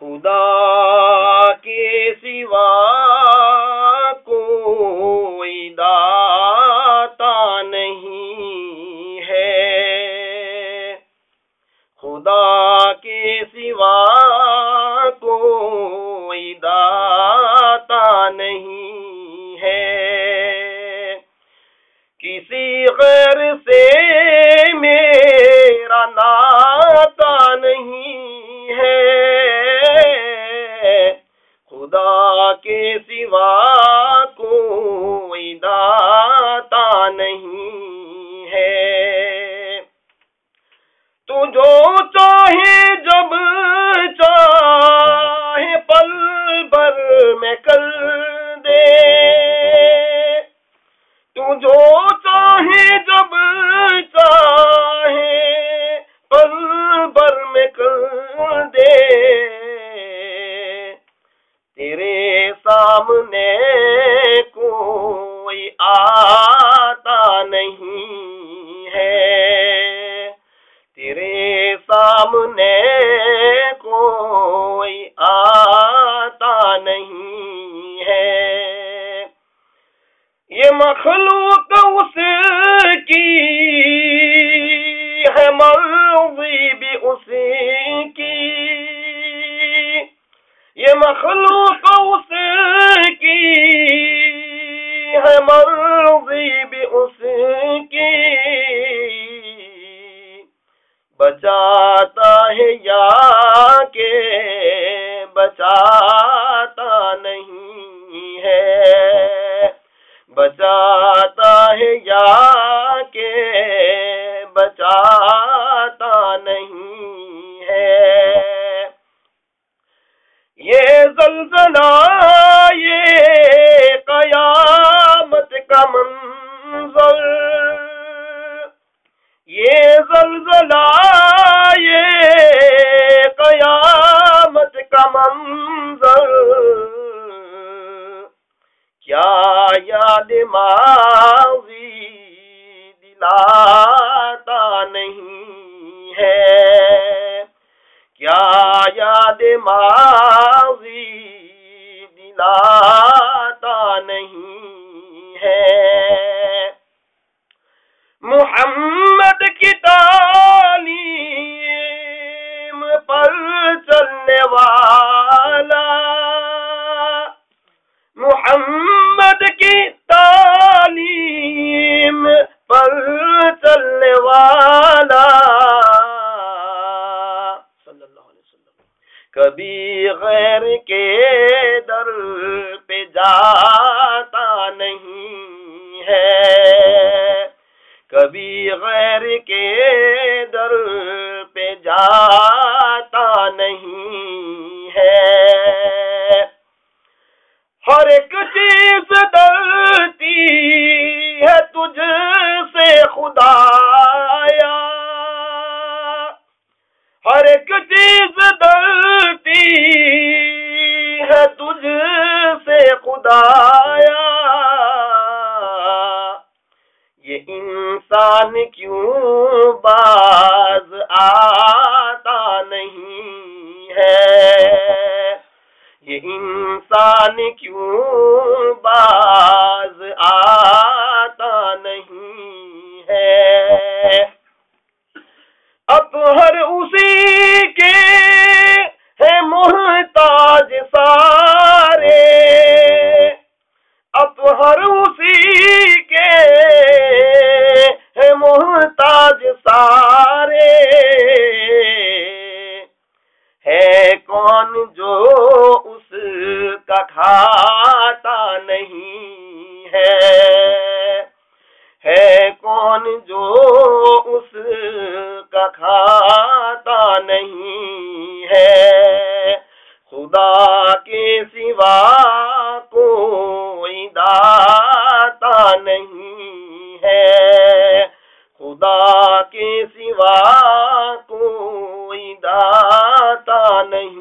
خدا کے سوا کوئی داتا نہیں ہے خدا کے سوا کوئی داتا نہیں ہے کسی غیر سے میرا ناتا سوا کوئی داتا نہیں ہے۔ تو جو چاہے جب چاہے پل بر میں کر دے۔ تو جو چاہے جب چاہے پل بر میں کر دے تیرے سامنے کوئی آتا نہیں ہے۔ تیرے سامنے کوئی آتا نہیں ہے۔ یہ مخلوق اس کی ہے مرضی بھی اس کی۔ یہ مخلوق زلزلہ یہ قیامت کا منظر۔ کیا یاد ماضی دلاتا نہیں ہے؟ کیا یاد ماضی کبھی غیر کے در پہ جاتا نہیں ہے۔ کبھی غیر کے در پہ جاتا خدایا۔ یہ انسان کیوں باز آتا نہیں ہے؟ یہ انسان کیوں باز آتا نہیں کون جو اس کا کھاتا نہیں ہے۔ ہے کون جو اس کا کھاتا نہیں ہے؟ خدا کے سوا کوئی داتا نہیں ہے۔ خدا کے سوا کوئی داتا نہیں